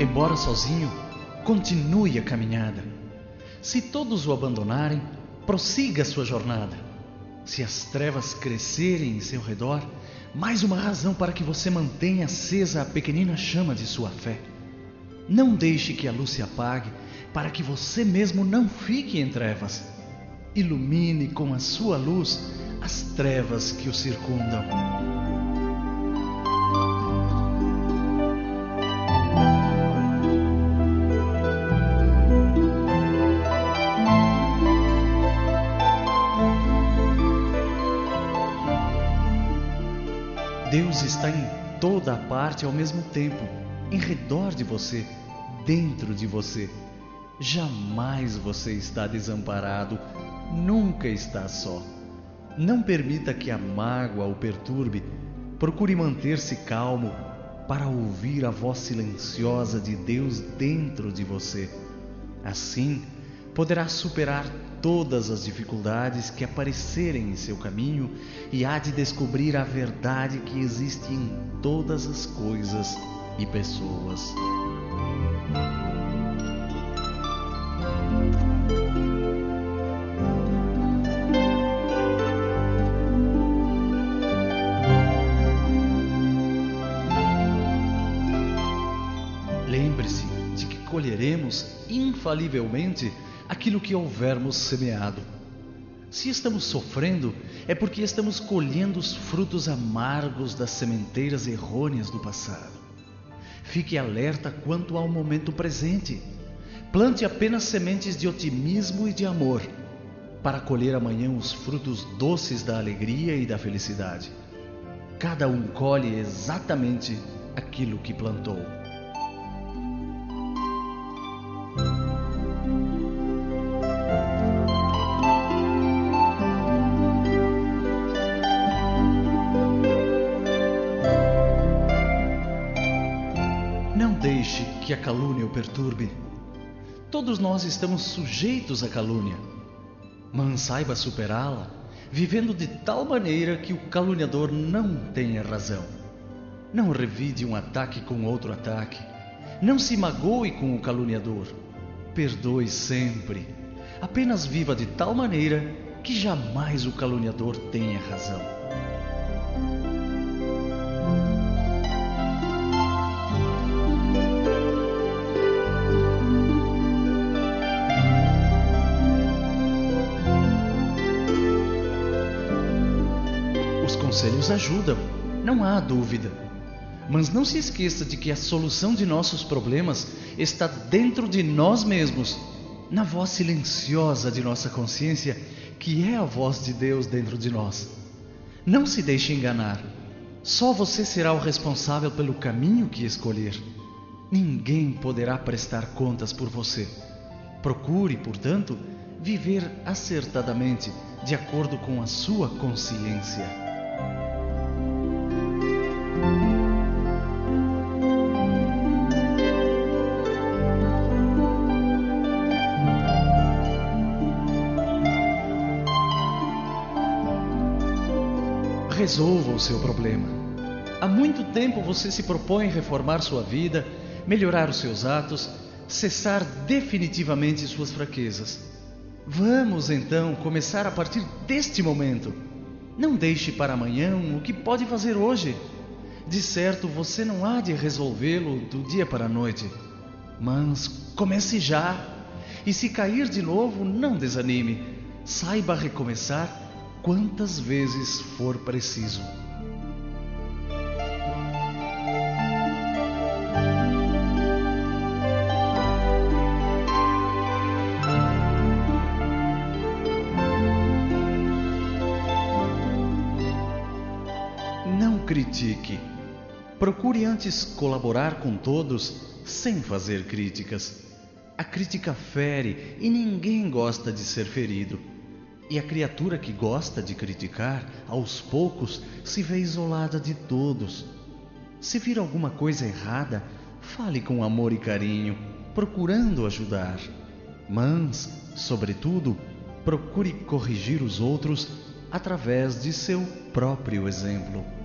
Embora sozinho, continue a caminhada. Se todos o abandonarem, prossiga sua jornada. Se as trevas crescerem em seu redor, mais uma razão para que você mantenha acesa a pequenina chama de sua fé. Não deixe que a luz se apague, para que você mesmo não fique em trevas. Ilumine com a sua luz as trevas que o circundam. Deus está em toda parte ao mesmo tempo, em redor de você, dentro de você. Jamais você está desamparado, nunca está só. Não permita que a mágoa o perturbe. Procure manter-se calmo para ouvir a voz silenciosa de Deus dentro de você. Assim, poderá superar todas as dificuldades que aparecerem em seu caminho e há de descobrir a verdade que existe em todas as coisas e pessoas. Lembre-se de que colheremos infalivelmente aquilo que houvermos semeado. Se estamos sofrendo, é porque estamos colhendo os frutos amargos das sementeiras errôneas do passado. Fique alerta quanto ao momento presente. Plante apenas sementes de otimismo e de amor, para colher amanhã os frutos doces da alegria e da felicidade. Cada um colhe exatamente aquilo que plantou. Que a calúnia o perturbe. Todos nós estamos sujeitos à calúnia, mas saiba superá-la, vivendo de tal maneira que o caluniador não tenha razão. Não revide um ataque com outro ataque. Não se magoe com o caluniador. Perdoe sempre. Apenas viva de tal maneira que jamais o caluniador tenha razão. Conselhos ajudam, não há dúvida. Mas não se esqueça de que a solução de nossos problemas está dentro de nós mesmos, na voz silenciosa de nossa consciência, que é a voz de Deus dentro de nós. Não se deixe enganar. Só você será o responsável pelo caminho que escolher. Ninguém poderá prestar contas por você. Procure, portanto, viver acertadamente, de acordo com a sua consciência. Resolva o seu problema. Há muito tempo você se propõe reformar sua vida, melhorar os seus atos, cessar definitivamente suas fraquezas. Vamos então começar a partir deste momento. Não deixe para amanhã o que pode fazer hoje. De certo, você não há de resolvê-lo do dia para a noite. Mas comece já. E se cair de novo, não desanime. Saiba recomeçar quantas vezes for preciso. Não critique. Procure antes colaborar com todos sem fazer críticas. A crítica fere e ninguém gosta de ser ferido. E a criatura que gosta de criticar, aos poucos, se vê isolada de todos. Se vir alguma coisa errada, fale com amor e carinho, procurando ajudar. Mas, sobretudo, procure corrigir os outros através de seu próprio exemplo.